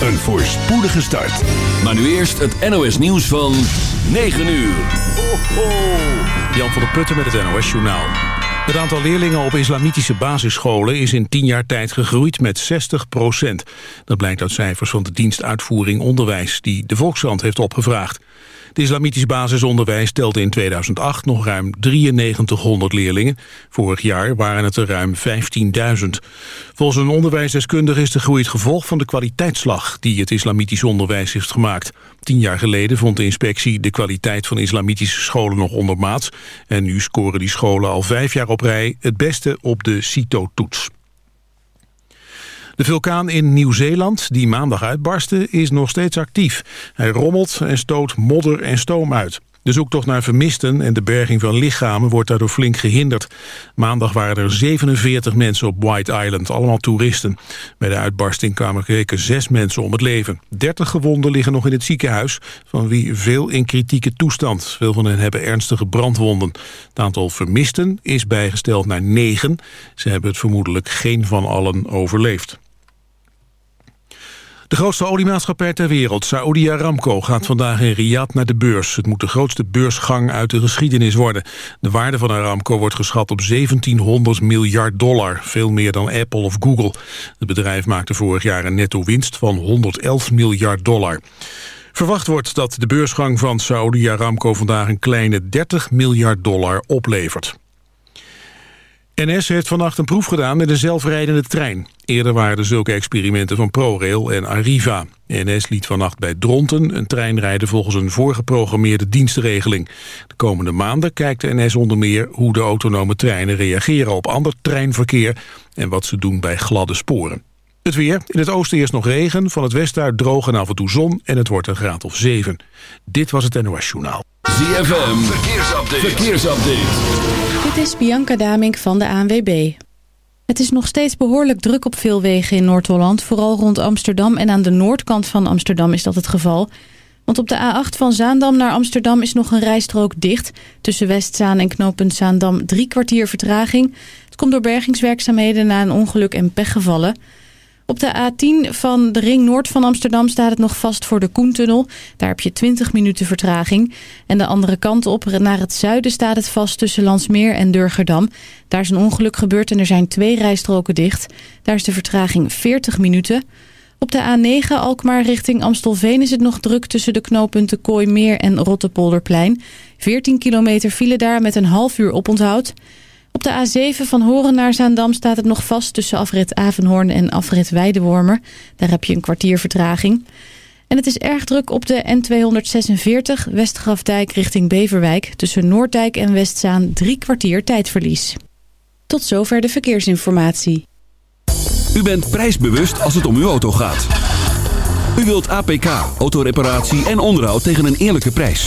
een voorspoedige start. Maar nu eerst het NOS nieuws van 9 uur. Ho, ho. Jan van der Putten met het NOS Journaal. Het aantal leerlingen op islamitische basisscholen is in 10 jaar tijd gegroeid met 60 procent. Dat blijkt uit cijfers van de dienst Uitvoering Onderwijs die de Volkskrant heeft opgevraagd. Het islamitisch basisonderwijs telde in 2008 nog ruim 9300 leerlingen. Vorig jaar waren het er ruim 15.000. Volgens een onderwijsdeskundige is de groei het gevolg van de kwaliteitsslag die het islamitisch onderwijs heeft gemaakt. Tien jaar geleden vond de inspectie de kwaliteit van islamitische scholen nog ondermaats. En nu scoren die scholen al vijf jaar op rij het beste op de CITO-toets. De vulkaan in Nieuw-Zeeland, die maandag uitbarstte, is nog steeds actief. Hij rommelt en stoot modder en stoom uit. De zoektocht naar vermisten en de berging van lichamen wordt daardoor flink gehinderd. Maandag waren er 47 mensen op White Island, allemaal toeristen. Bij de uitbarsting kwamen zeker zes mensen om het leven. 30 gewonden liggen nog in het ziekenhuis, van wie veel in kritieke toestand. Veel van hen hebben ernstige brandwonden. Het aantal vermisten is bijgesteld naar negen. Ze hebben het vermoedelijk geen van allen overleefd. De grootste oliemaatschappij ter wereld, Saudi Aramco, gaat vandaag in Riyadh naar de beurs. Het moet de grootste beursgang uit de geschiedenis worden. De waarde van Aramco wordt geschat op 1700 miljard dollar, veel meer dan Apple of Google. Het bedrijf maakte vorig jaar een netto winst van 111 miljard dollar. Verwacht wordt dat de beursgang van Saudi Aramco vandaag een kleine 30 miljard dollar oplevert. NS heeft vannacht een proef gedaan met een zelfrijdende trein. Eerder waren er zulke experimenten van ProRail en Arriva. NS liet vannacht bij Dronten een trein rijden volgens een voorgeprogrammeerde dienstregeling. De komende maanden kijkt NS onder meer hoe de autonome treinen reageren op ander treinverkeer en wat ze doen bij gladde sporen. Het weer. In het oosten eerst nog regen. Van het westen uit droog en af en toe zon. En het wordt een graad of 7. Dit was het NOS Journaal. ZFM, verkeersupdate. verkeersupdate. Dit is Bianca Damink van de ANWB. Het is nog steeds behoorlijk druk op veel wegen in Noord-Holland. Vooral rond Amsterdam en aan de noordkant van Amsterdam is dat het geval. Want op de A8 van Zaandam naar Amsterdam is nog een rijstrook dicht. Tussen Westzaan en knooppunt Zaandam drie kwartier vertraging. Het komt door bergingswerkzaamheden na een ongeluk en pechgevallen. Op de A10 van de ring noord van Amsterdam staat het nog vast voor de Koentunnel. Daar heb je 20 minuten vertraging. En de andere kant op naar het zuiden staat het vast tussen Landsmeer en Durgerdam. Daar is een ongeluk gebeurd en er zijn twee rijstroken dicht. Daar is de vertraging 40 minuten. Op de A9 Alkmaar richting Amstelveen is het nog druk tussen de knooppunten Kooimeer en Rottepolderplein. 14 kilometer file daar met een half uur oponthoud. Op de A7 van Horen naar Zaandam staat het nog vast tussen afrit Avenhoorn en afrit Weidewormer. Daar heb je een kwartier vertraging. En het is erg druk op de N246 Westgrafdijk richting Beverwijk. Tussen Noorddijk en Westzaan drie kwartier tijdverlies. Tot zover de verkeersinformatie. U bent prijsbewust als het om uw auto gaat. U wilt APK, autoreparatie en onderhoud tegen een eerlijke prijs.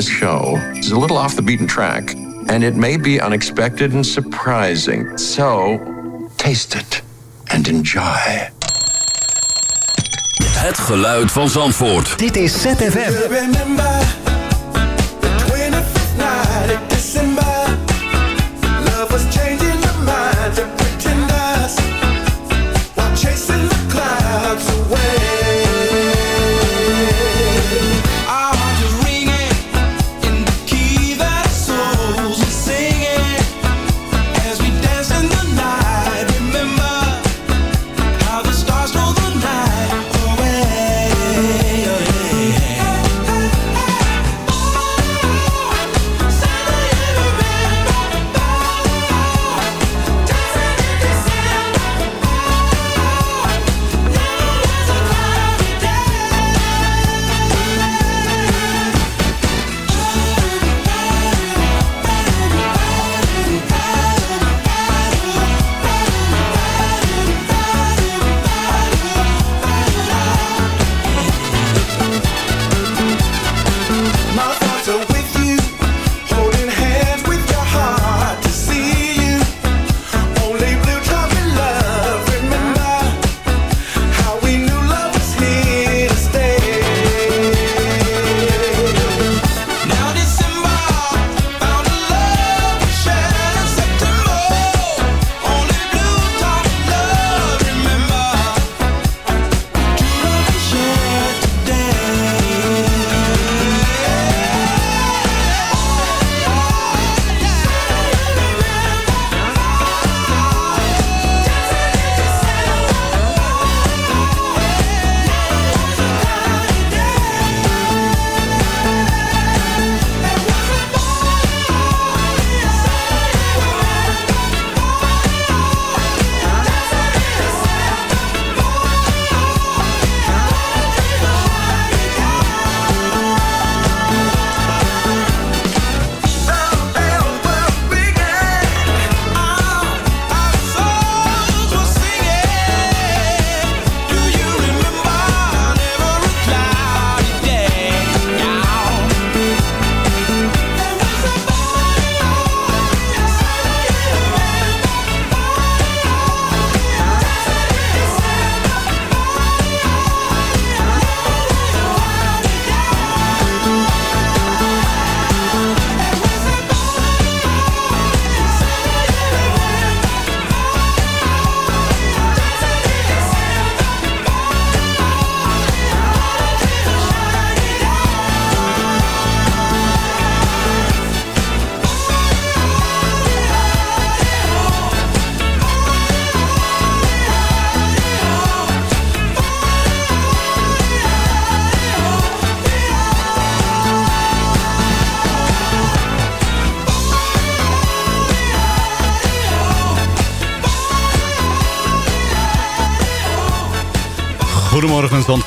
This show is a little off the beaten track, and it may be unexpected and surprising. So, taste it and enjoy. Het geluid van Zandvoort. Dit is ZFM. Goedemorgen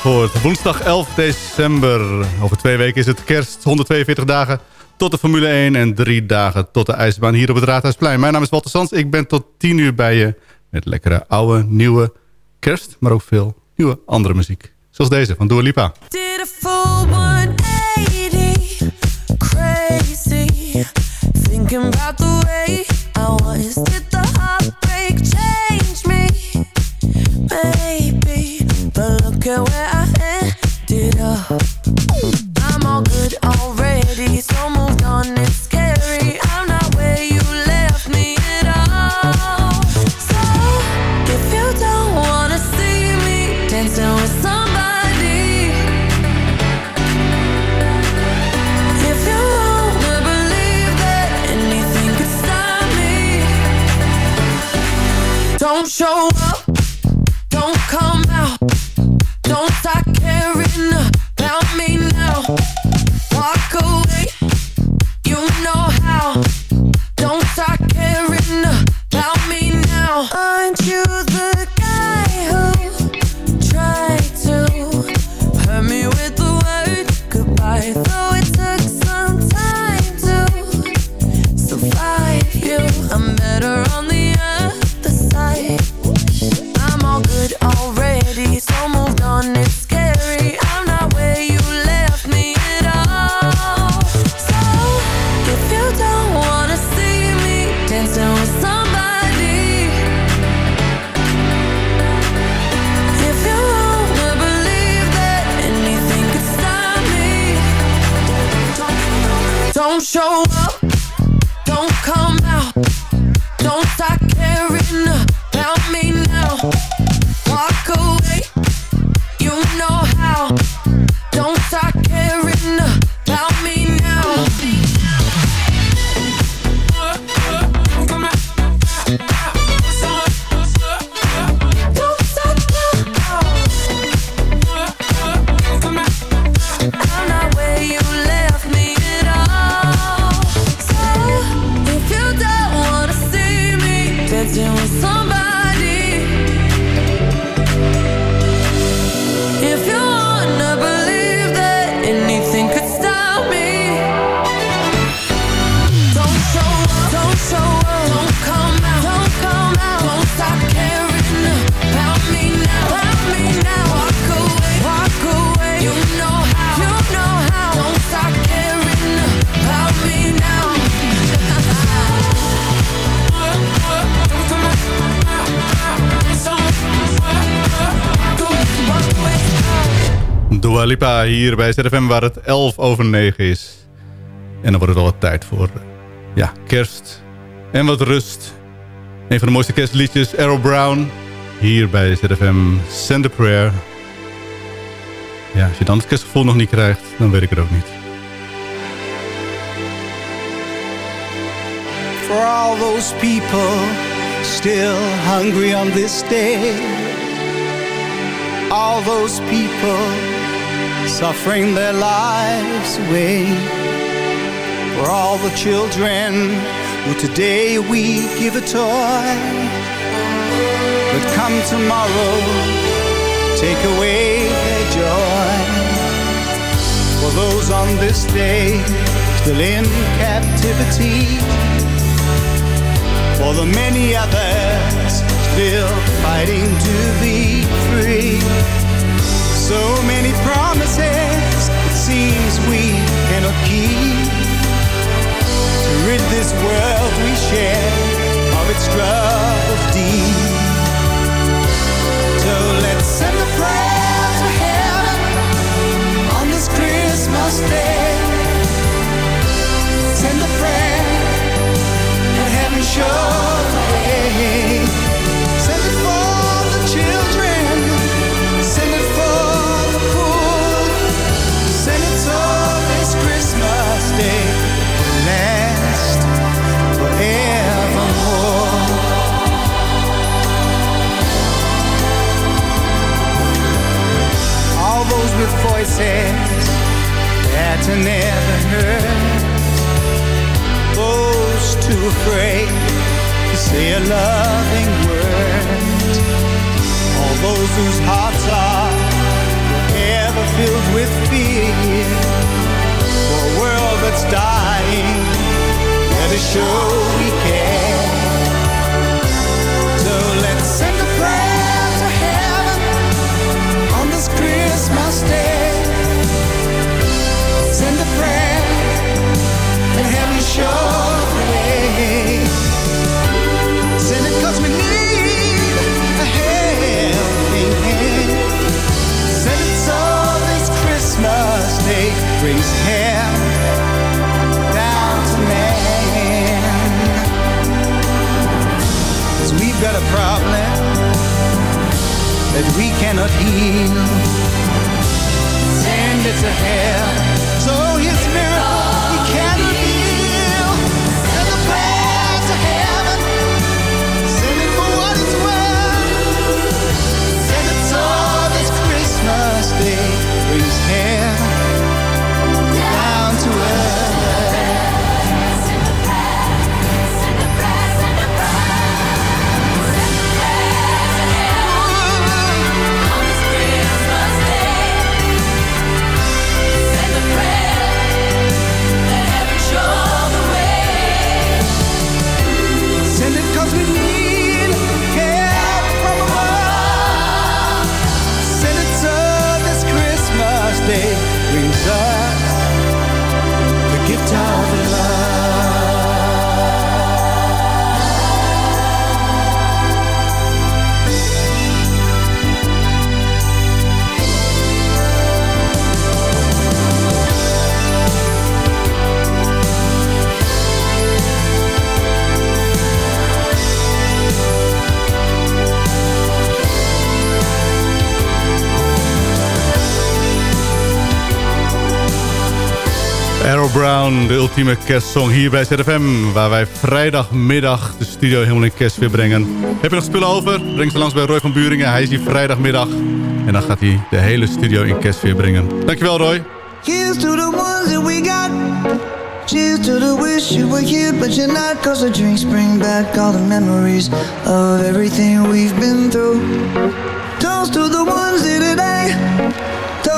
Zandvoort. Woensdag 11 december. Over twee weken is het kerst. 142 dagen tot de Formule 1 en drie dagen tot de ijsbaan hier op het Raadhuisplein. Mijn naam is Walter Sands. Ik ben tot 10 uur bij je met lekkere oude, nieuwe kerst. Maar ook veel nieuwe andere muziek. Zoals deze van Dua Lipa. Did a full 180, crazy, thinking about the way I. show up. Alipa hier bij ZFM waar het 11 over 9 is. En dan wordt het al wat tijd voor ja, kerst en wat rust. Een van de mooiste kerstliedjes, Errol Brown. Hier bij ZFM, Send a Prayer. Ja, als je dan het kerstgevoel nog niet krijgt, dan weet ik het ook niet. For all those people still hungry on this day. All those people suffering their lives away. For all the children who today we give a toy, but come tomorrow, take away their joy. For those on this day still in captivity, for the many others still fighting to be free. So many promises it seems we cannot keep. To rid this world we share of its troubles deep. So let's send a prayer to heaven on this Christmas day. Send a prayer and heaven shows. Brown, de ultieme kerstsong hier bij ZFM. Waar wij vrijdagmiddag de studio helemaal in kerst weer brengen. Heb je nog spullen over? Breng ze langs bij Roy van Buringen. Hij is hier vrijdagmiddag. En dan gaat hij de hele studio in kerst weer brengen. Dankjewel Roy. Here's to the ones that we got. Cheers to the wish you were here, but you're not. Cause the drinks bring back all the memories of everything we've been through. Toast to the ones here today.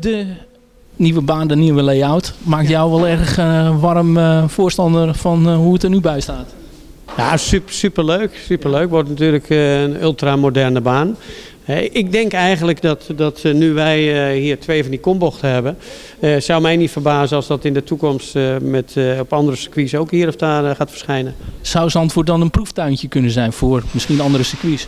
De nieuwe baan, de nieuwe layout, maakt jou wel erg eh, warm eh, voorstander van eh, hoe het er nu bij staat. Ja, super, superleuk. Superleuk. Wordt natuurlijk een ultramoderne baan. Ik denk eigenlijk dat, dat nu wij hier twee van die kombochten hebben, eh, zou mij niet verbazen als dat in de toekomst eh, met, op andere circuits ook hier of daar gaat verschijnen. Zou Zandvoort dan een proeftuintje kunnen zijn voor misschien andere circuits?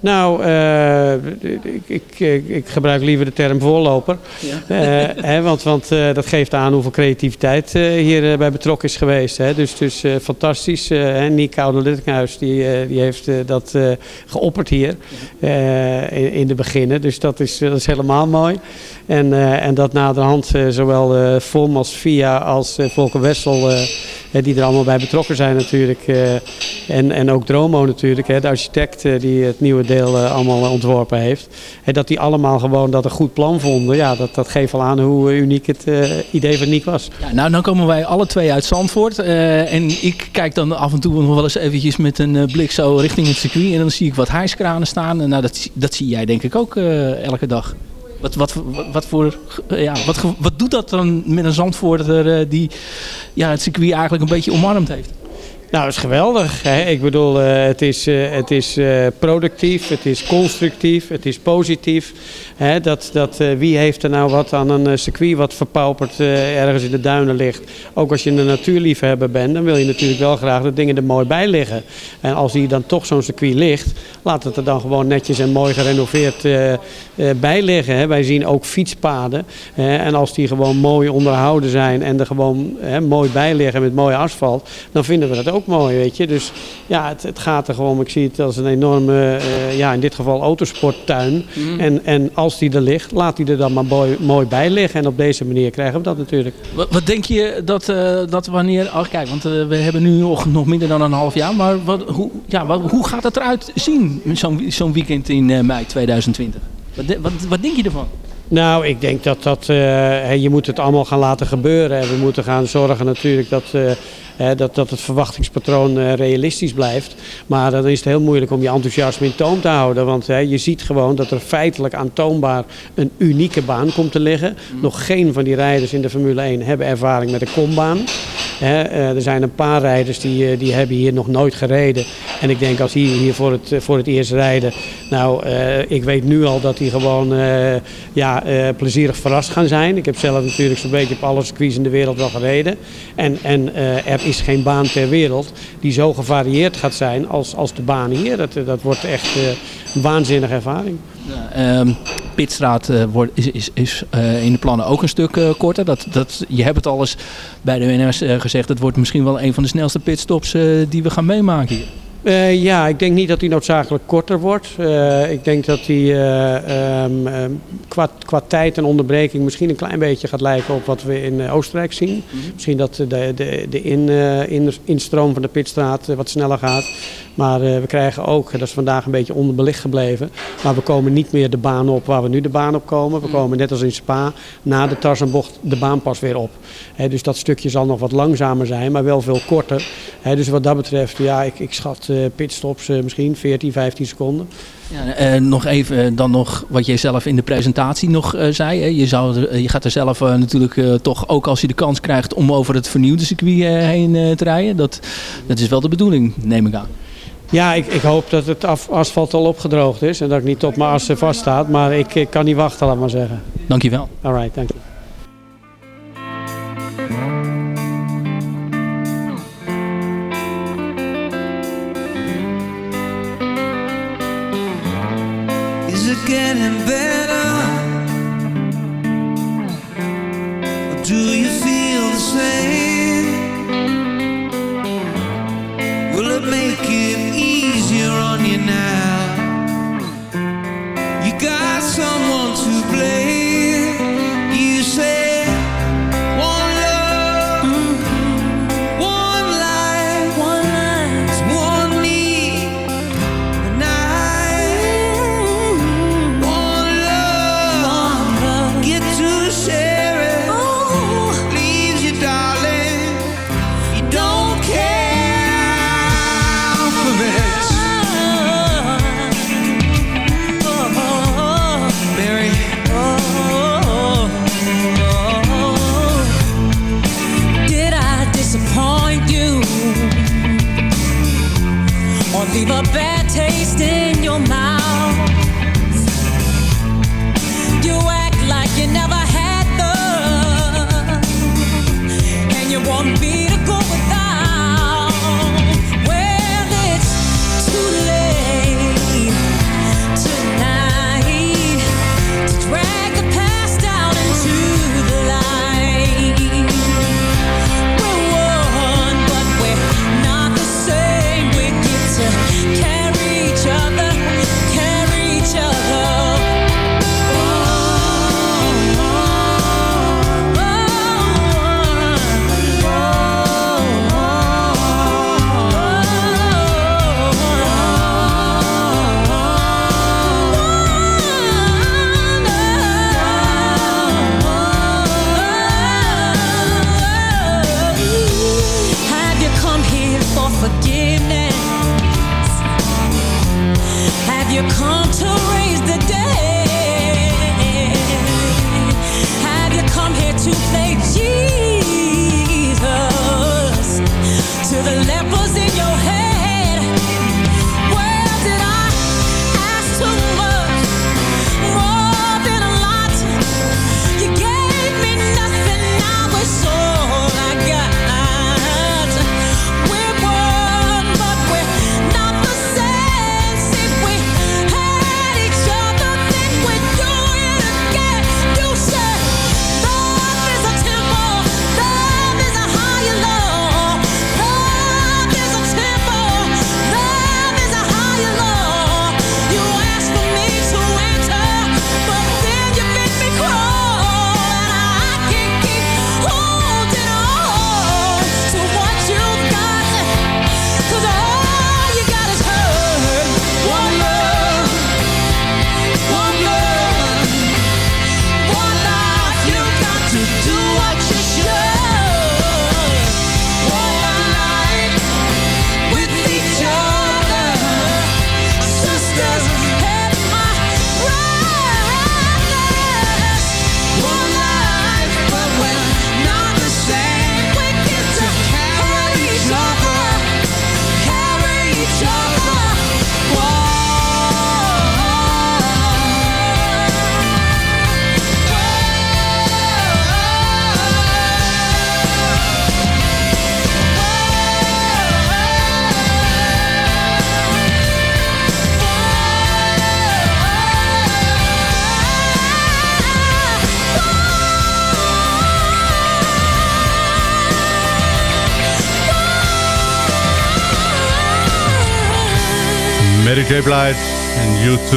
Nou, eh, ik, ik, ik, ik gebruik liever de term voorloper. Ja. Eh, hè, want want eh, dat geeft aan hoeveel creativiteit eh, hier eh, bij betrokken is geweest. Hè. Dus, dus fantastisch. hè. Niek Koude Littinghuis die, die heeft dat geopperd hier in, in de beginnen. Dus dat is, dat is helemaal mooi. En, eh, en dat naderhand eh, zowel eh FOM als VIA als Volker Wessel... die er allemaal bij betrokken zijn natuurlijk. en, en ook Dromo natuurlijk, de architect die het nieuwe deel allemaal ontworpen heeft. En dat die allemaal gewoon dat een goed plan vonden. Ja, dat, dat geeft al aan hoe uniek het idee van Niek was. Ja, nou, dan komen wij alle twee uit Zandvoort. en ik kijk dan af en toe nog wel eens eventjes met een blik zo richting het circuit. En dan zie ik wat hijskranen staan. En nou, dat, dat zie jij denk ik ook elke dag. Wat, wat, wat, voor, eh, ja, wat, wat doet dat dan met een Zandvoorter eh, die ja, het circuit eigenlijk een beetje omarmd heeft? Nou, dat is geweldig. Hè? Ik bedoel, eh, het is, eh, het is eh, productief, het is constructief, het is positief. Hè? Dat, dat, wie heeft er nou wat aan een circuit wat verpauperd ergens in de duinen ligt? Ook als je een natuurliefhebber bent, dan wil je natuurlijk wel graag dat dingen er mooi bij liggen. En als hier dan toch zo'n circuit ligt, laat het er dan gewoon netjes en mooi gerenoveerd bij liggen. Hè? Wij zien ook fietspaden. hè, en als die gewoon mooi onderhouden zijn en er gewoon mooi bij liggen met mooi asfalt, dan vinden we dat ook ook mooi, weet je. Dus ja, het, het gaat er gewoon. Ik zie het als een enorme, eh, ja, in dit geval autosporttuin. Mhm. En, en als die er ligt, laat die er dan maar mooi, mooi bij liggen. En op deze manier krijgen we dat natuurlijk. Wat, wat denk je dat, eh, dat wanneer... Oh, kijk, want eh, we hebben nu nog, nog minder dan een half jaar. Maar wat, hoe, ja, wat, hoe gaat het eruit zien, zo'n zo'n weekend in mei 2020? Wat, wat, wat denk je ervan? Nou, ik denk dat dat, eh, je moet het allemaal gaan laten gebeuren. En we moeten gaan zorgen natuurlijk dat, eh, dat, dat het verwachtingspatroon eh, realistisch blijft. Maar dan is het heel moeilijk om je enthousiasme in toom te houden. Want hè, je ziet gewoon dat er feitelijk aantoonbaar een unieke baan komt te liggen. Nog geen van die rijders in de Formule 1 hebben ervaring met een kombaan. Eh, er zijn een paar rijders die, eh, die hebben hier nog nooit gereden. En ik denk als die hier voor het, eh, voor het eerst rijden. Nou, ik weet nu al dat die gewoon ja, plezierig verrast gaan zijn. Ik heb zelf natuurlijk zo'n beetje op alle circuits in de wereld wel gereden. En, en er is geen baan ter wereld die zo gevarieerd gaat zijn als, als de baan hier. Dat, dat wordt echt een waanzinnige ervaring. Ehm, Pitstraat eh, wordt, is, is, is eh, in de plannen ook een stuk eh, korter. Dat, dat, je hebt het al eens bij de WNS gezegd. Het wordt misschien wel een van de snelste pitstops die we gaan meemaken hier. Eh, ja, ik denk niet dat die noodzakelijk korter wordt. Eh, ik denk dat die eh, ehm, ehm, qua, qua tijd en onderbreking misschien een klein beetje gaat lijken op wat we in Oostenrijk zien. Misschien dat de, de, de in, in, instroom van de pitstraat wat sneller gaat. Maar we krijgen ook, dat is vandaag een beetje onderbelicht gebleven, maar we komen niet meer de baan op waar we nu de baan op komen. We komen net als in Spa na de Tarzanbocht de baan pas weer op. Dus dat stukje zal nog wat langzamer zijn, maar wel veel korter. Dus wat dat betreft, ja, ik, ik schat pitstops eh, misschien 14, 15 seconden. Ja, eh, nog even eh, dan nog wat jij zelf in de presentatie nog eh, zei. Hè. Je, zou, er- eh, je gaat er zelf eh, natuurlijk eh, toch ook als je de kans krijgt om over het vernieuwde circuit eh, heen eh, te rijden. Dat, dat is wel de bedoeling, neem ik aan. Ja, ik, ik hoop dat het af- asfalt al opgedroogd is en dat ik niet op mijn assen vaststaat. Maar ik, ik kan niet wachten, laat maar zeggen. Dankjewel. All right, dank je. Blige en U2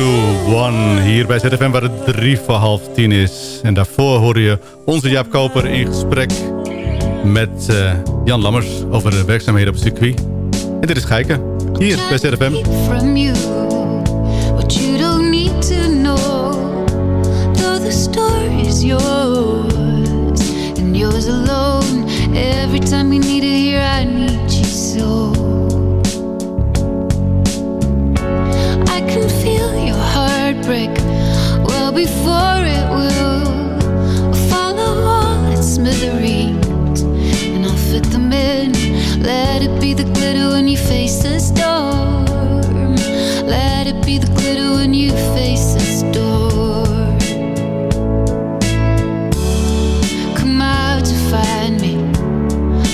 One hier bij ZFM waar het drie voor half tien is. En daarvoor hoorde je onze Jaap Koper in gesprek met eh, Jan Lammers over de werkzaamheden op het circuit. En dit is Geiken, hier bij ZFM. you you. Every time you need it here, I I can feel your heart break. well before it will follow all its smithereens and I'll fit them in. Let it be the glitter when you face the storm. Let it be the glitter when you face the storm. Come out to find me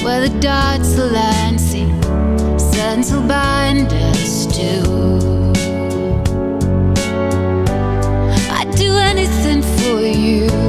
where the dots are landing. Sense will bind us too. You.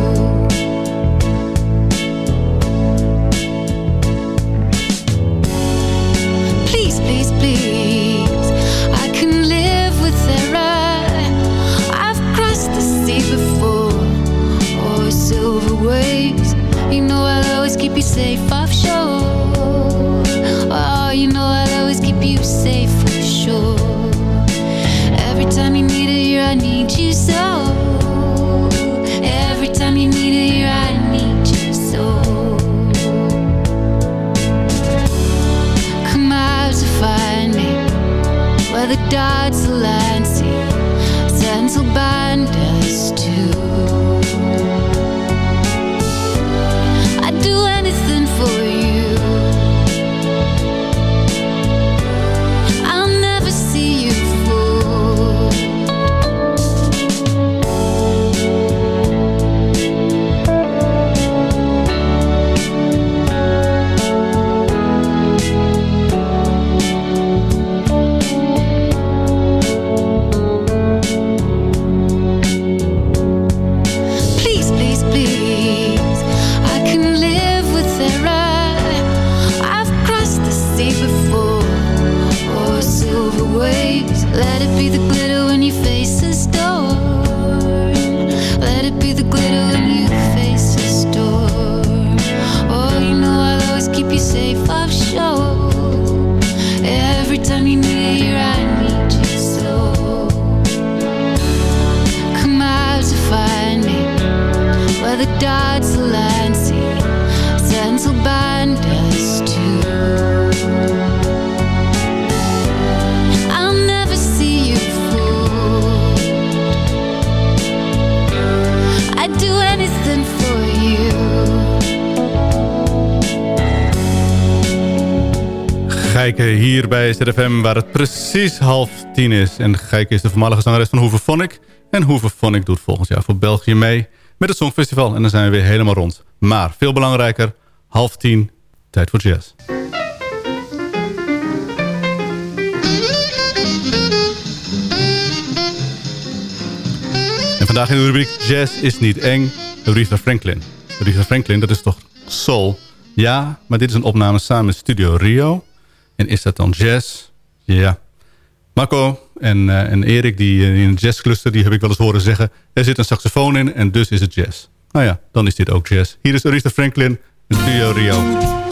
Gijken hier bij ZFM waar het precies half tien is. En Gijken is de voormalige zangeres van Hoeve Phonic. En Hoeve Phonic doet volgend jaar voor België mee met het Songfestival. En dan zijn we weer helemaal rond. Maar veel belangrijker, half tien, tijd voor jazz. En vandaag in de rubriek Jazz is niet eng, Aretha Franklin. Aretha Franklin, dat is toch soul? Ja, maar dit is een opname samen met Studio Rio. En is dat dan jazz? Ja. Marco en, eh, en Erik, die eh, in het jazzcluster, die heb ik wel eens horen zeggen... er zit een saxofoon in en dus is het jazz. Nou ja, dan is dit ook jazz. Hier is Aretha Franklin en Studio Rio.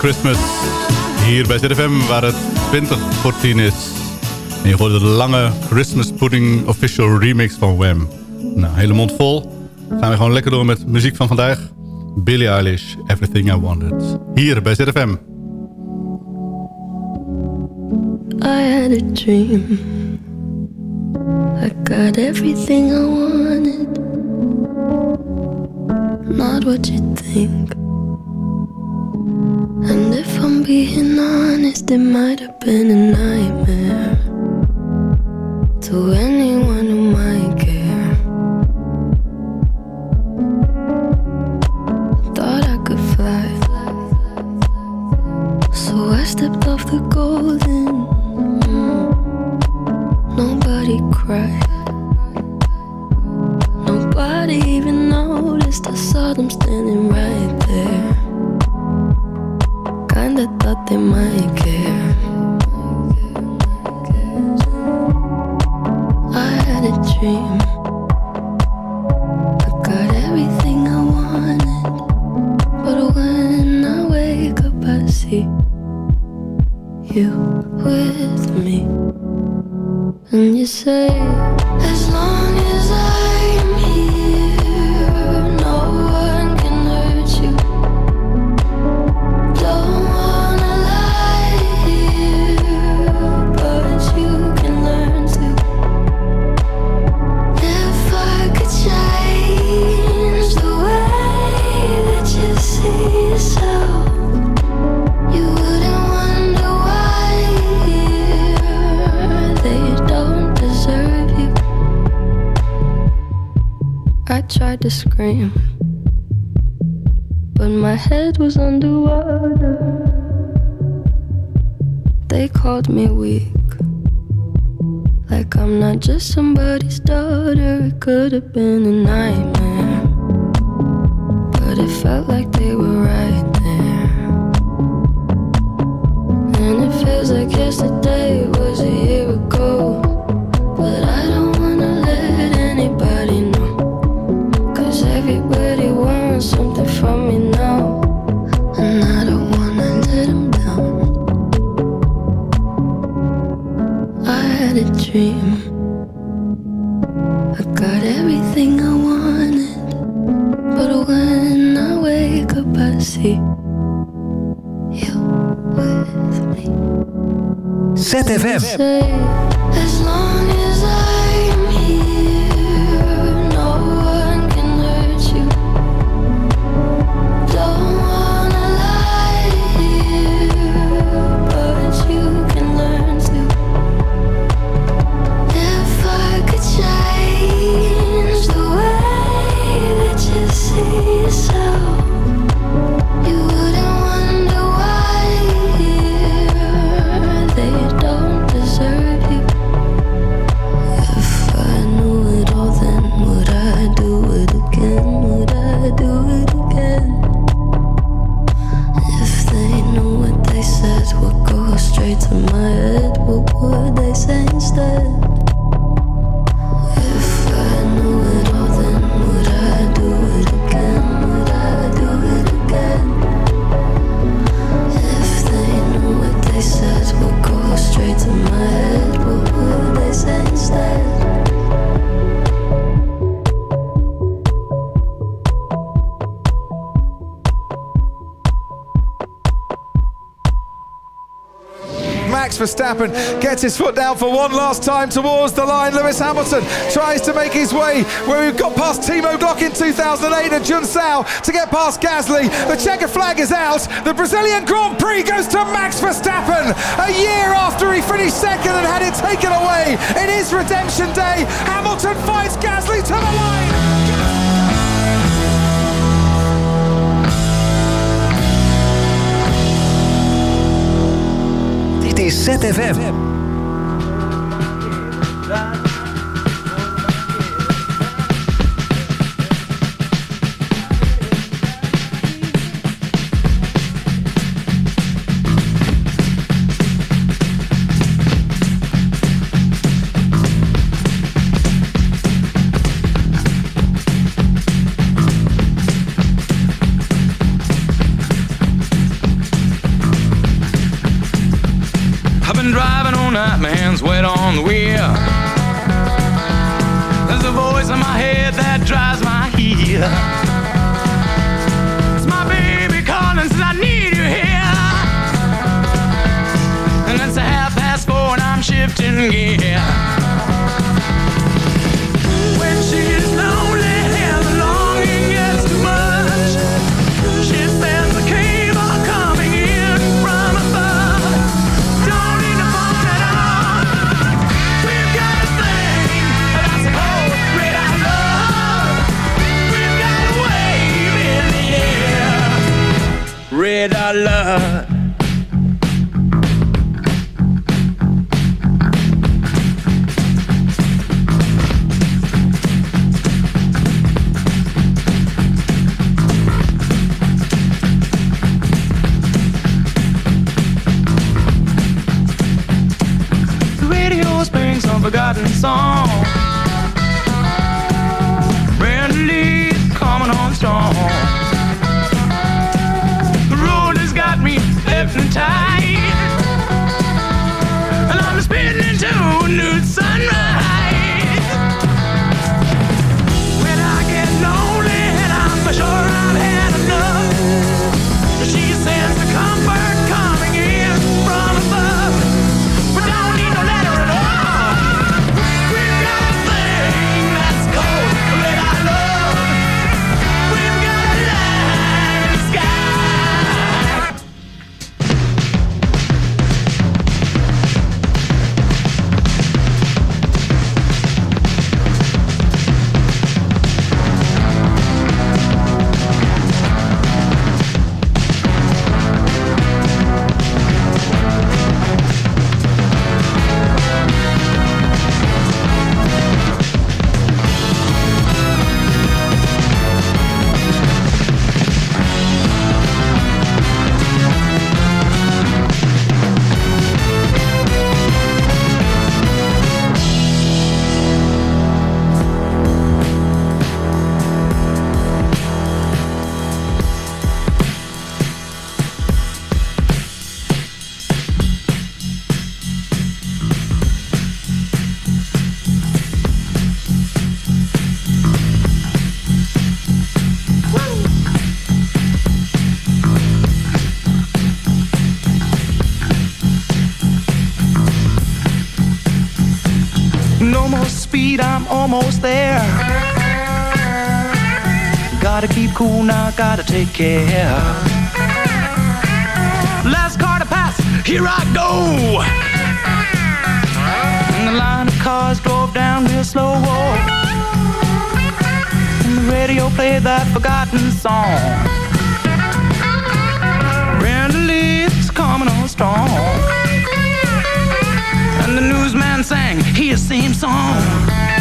Christmas. Hier bij ZFM, waar het 20 voor 10 is. En je hoort de lange Christmas Pudding Official Remix van Wham. Nou, hele mond vol. Gaan we gewoon lekker door met muziek van vandaag. Billie Eilish, Everything I Wanted. Hier bij ZFM. I had a dream. I got everything I wanted. Not what you think. it might have been a nightmare to end. dream. open, gets his foot down for one last time towards the line. Lewis Hamilton tries to make his way where he got past Timo Glock in 2008 and Jun Sao to get past Gasly. The checker flag is out. The Brazilian Grand Prix goes to Max Verstappen. A year after he finished second and had it taken away, it is redemption day. Hamilton fights Gasly to the line. 107 FM. On the wheel. There's a voice in my head that drives my heel. It's my baby calling, says I need you here. And it's a half past four and I'm shifting gear. with our love. More speed, I'm almost there. Gotta keep cool now, gotta take care. Last car to pass, here I go. And the line of cars drove down real slow. And the radio played that forgotten song. Brenda Lee's coming on strong man sang his same song.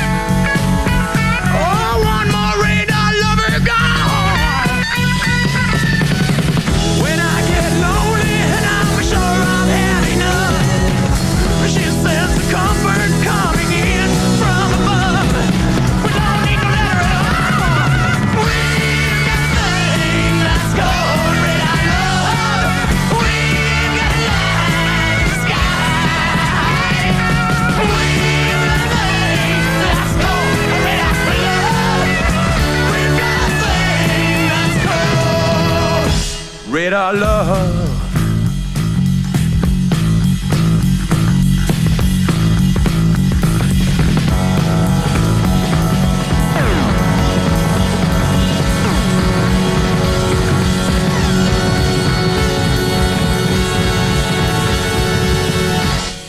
Love.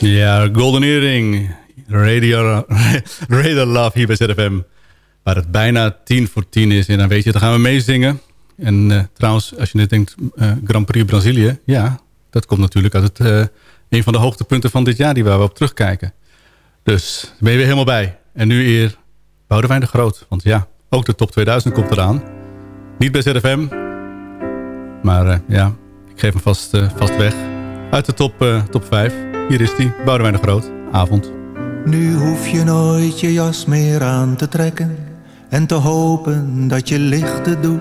Ja, Golden Earring. Radio, Radio Love hier bij ZFM. Waar het bijna tien voor tien is. En dan weet je, dan gaan we meezingen. En eh, trouwens, als je net denkt, eh, Grand Prix Brazilië. Ja, dat komt natuurlijk uit het, eh, een van de hoogtepunten van dit jaar die waar we op terugkijken. Dus daar ben je weer helemaal bij. En nu eer Boudewijn de Groot. Want ja, ook de top 2000 komt eraan. Niet bij ZFM. Maar ja, ik geef hem vast, vast weg. Uit de top, top 5. Hier is die, Boudewijn de Groot. Avond. Nu hoef je nooit je jas meer aan te trekken en te hopen dat je lichten doet.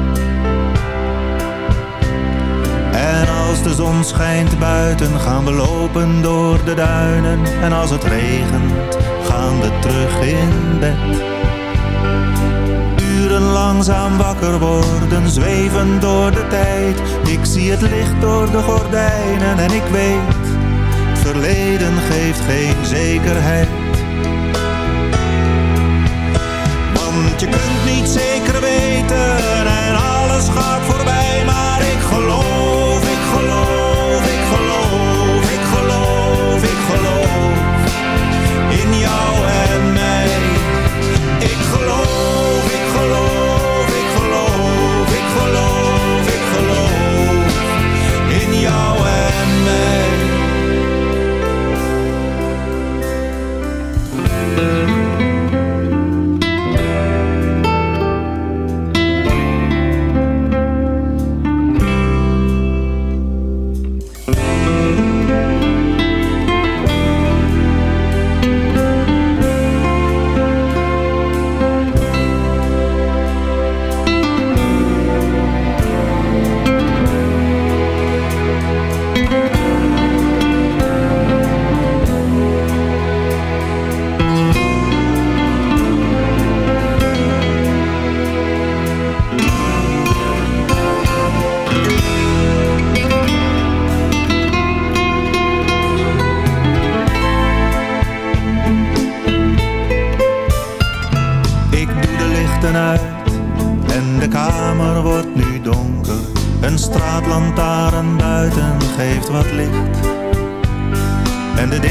En als de zon schijnt buiten gaan we lopen door de duinen. En als het regent gaan we terug in bed. Uren langzaam wakker worden, zweven door de tijd. Ik zie het licht door de gordijnen en ik weet verleden geeft geen zekerheid. Want je kunt niet zeker weten en alles gaat voorbij, maar ik geloof,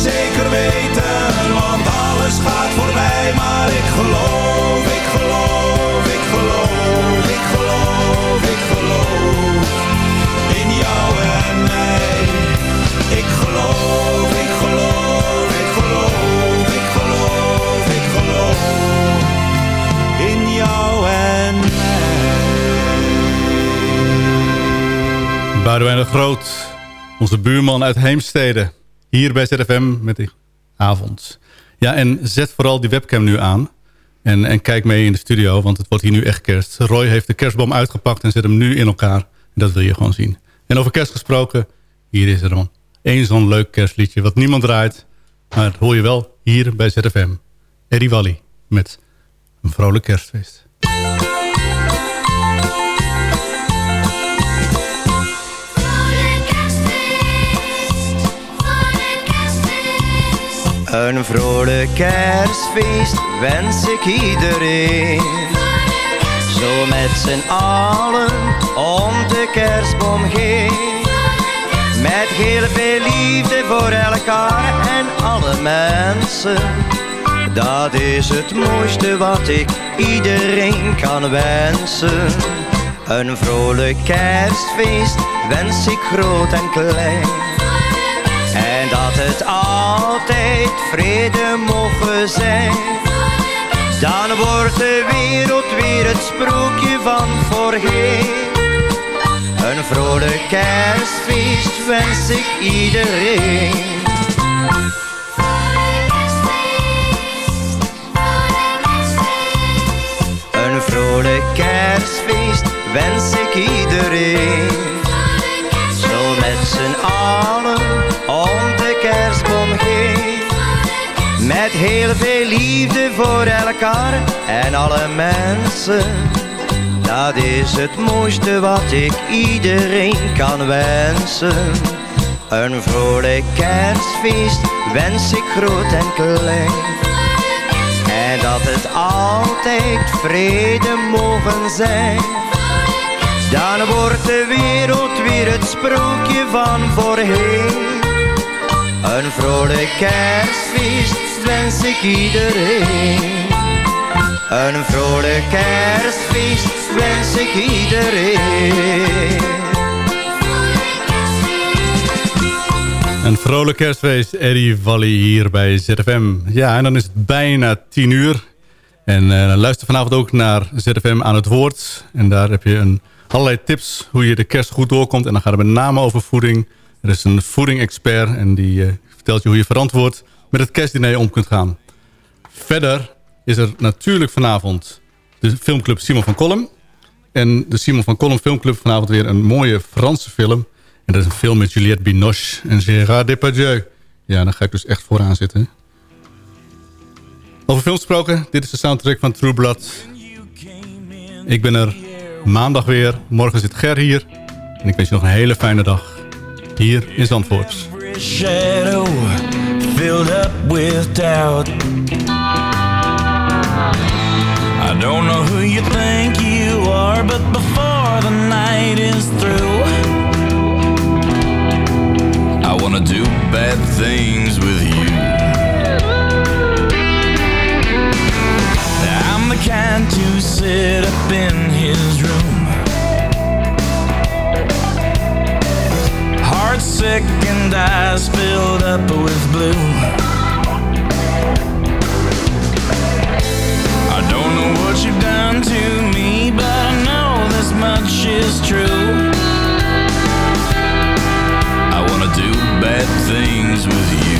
zeker weten, want alles gaat voorbij. Maar ik geloof, ik geloof, ik geloof, ik geloof, ik geloof in jou en mij. Ik geloof, ik geloof, ik geloof, ik geloof, ik geloof in jou en Boudewijn de Groot, onze buurman uit Heemstede. Hier bij ZFM met de avond. Ja, en zet vooral die webcam nu aan. En, en kijk mee in de studio, want het wordt hier nu echt kerst. Roy heeft de kerstboom uitgepakt en zet hem nu in elkaar. En dat wil je gewoon zien. En over kerst gesproken, hier is er dan. Eén zo'n leuk kerstliedje wat niemand draait. Maar dat hoor je wel hier bij ZFM. Eddie Wally met een vrolijk kerstfeest. Een vrolijk kerstfeest wens ik iedereen. Zo met z'n allen om de kerstboom heen. Met heel veel liefde voor elkaar en alle mensen. Dat is het mooiste wat ik iedereen kan wensen. Een vrolijk kerstfeest wens ik groot en klein. En dat het altijd vrede mogen zijn. Dan wordt de wereld weer het sprookje van voorheen. Een vrolijk kerstfeest wens ik iedereen. Een vrolijk kerstfeest wens ik iedereen. Allen om de kerstboom heen. Met heel veel liefde voor elkaar en alle mensen. Dat is het mooiste wat ik iedereen kan wensen. Een vrolijk kerstfeest wens ik groot en klein. En dat het altijd vrede mogen zijn. Dan wordt de wereld weer het sprookje van voorheen. Een vrolijk kerstfeest wens ik iedereen. Een vrolijk kerstfeest wens ik iedereen. Een vrolijk kerstfeest, Eddie Valley hier bij ZFM. Ja, en dan is het bijna tien uur. En eh, luister vanavond ook naar ZFM aan het woord. En daar heb je een, allerlei tips hoe je de kerst goed doorkomt. En dan gaat het met name over voeding. Er is een voeding-expert en die eh, vertelt je hoe je verantwoord met het kerstdiner om kunt gaan. Verder is er natuurlijk vanavond de filmclub Simon van Kolm. En de Simon van Kolm filmclub vanavond weer een mooie Franse film. En dat is een film met Juliette Binoche en Gérard Depardieu. Ja, dan ga ik dus echt vooraan zitten. Over film gesproken, dit is de soundtrack van True Blood. Ik ben er maandag weer. Morgen zit Ger hier. En ik wens je nog een hele fijne dag. Hier in Zandvoort. shadow filled up with doubt. I don't know who you think you are, but before the night is through, I wanna do bad things with you. I'm the kind to sit up in his room. Heart sick and eyes filled up with blue. I don't know what you've done to me, but I know this much is true. I wanna do bad things with you.